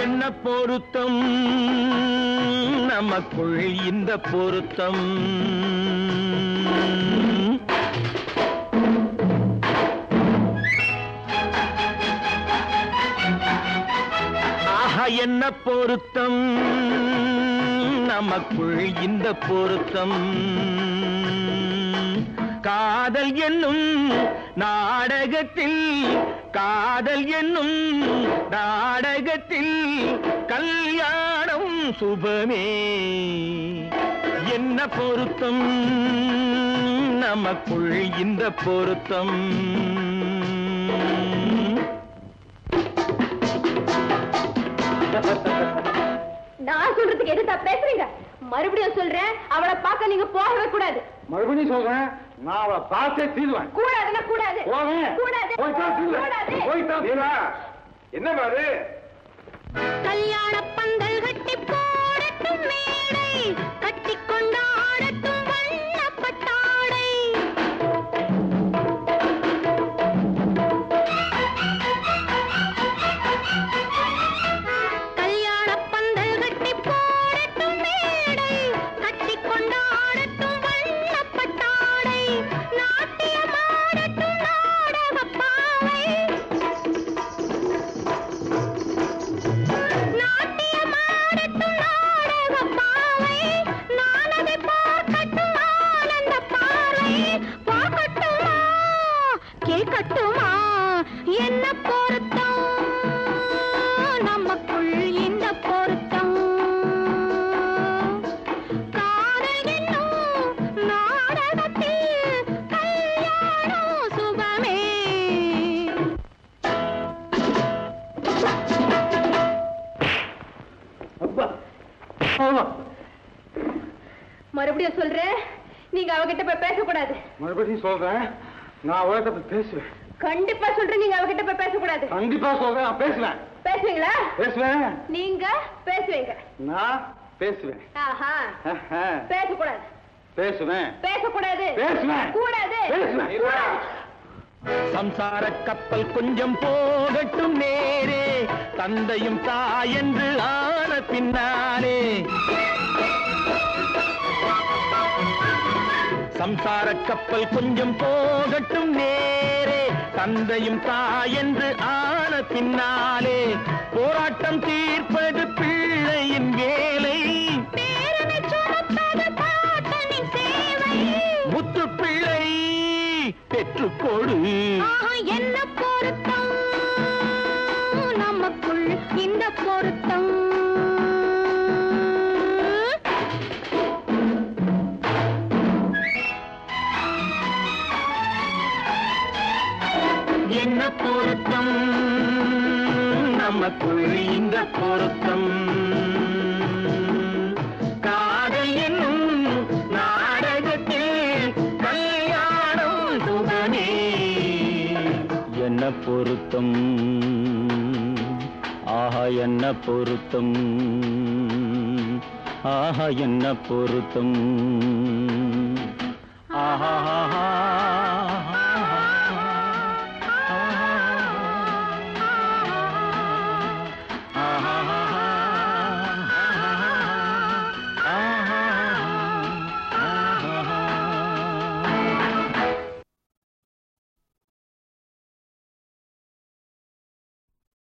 என்ன பொருத்தம்? நமக்குள் இந்த பொருத்தம். ஆஹா என்ன பொருத்தம்? நமக்குள் இந்த பொருத்தம். காதல் என்னும் நாடகத்தில் காதல் என்னும் நாடகத்தில் கல்யாணம் சுபமே. என்ன பொருத்தம்? நமக்குள் இந்த பொருத்தம். நான் சொல்றதுக்கு எதுதான் பேசுறீங்க? மறுபடியும் சொல்றேன் அவளை பார்க்க நீங்க போகவே கூடாது. மறுபடியும் சொல்றேன் நான் அவளை பார்த்தே தீருவேன். கூடாதுன்னா கூடாது. கூடாது. போய்தான் என்ன பாரு? கல்யாண பந்தல் கட்டி போடட்டும் மறுபடியும் சொல்றேன் நீங்க அவகிட்ட போய் பேசக்கூடாது. மறுபடியும் சொல்றேன்? நான் அவகிட்ட போய் பேசுவேன். கண்டிப்பா சொல்றேன் நீங்க அவகிட்ட போய் பேசக்கூடாது. கண்டிப்பா சொல்றேன் நான் பேசுவேன். பேசுவீங்களா? பேசுவேன். நீங்க பேசுவீங்க. நான் பேசுவேன். ஆஹா. பேசக்கூடாது. பேசுவேன். பேசக்கூடாது. பேசுவேன். கூடாது. பேசுவேன். கூடாது. சம்சார கப்பல் கொஞ்சம் போகட்டும் நேரே தந்தையும் தாயென்று ஆன பின்னாலே. சம்சார கப்பல் கொஞ்சம் போகட்டும் நேரே. தந்தையும் தாயென்று ஆன பின்னாலே. போராட்டம் தீர்ப்பது பிள்ளையின் வேலை. முத்து பிள்ளை பெற்றுக்கொடு என்ன பொருத்தம்? என்ன பொருத்தம்? நமக்குள் இந்த பொருத்தம். காதல் என்னும் நாடகத்தில் கல்யாணம் சுகமே என்ன பொருத்தம்? ஆஹா என்ன பொருத்தம்? ஆஹா என்ன பொருத்தம்?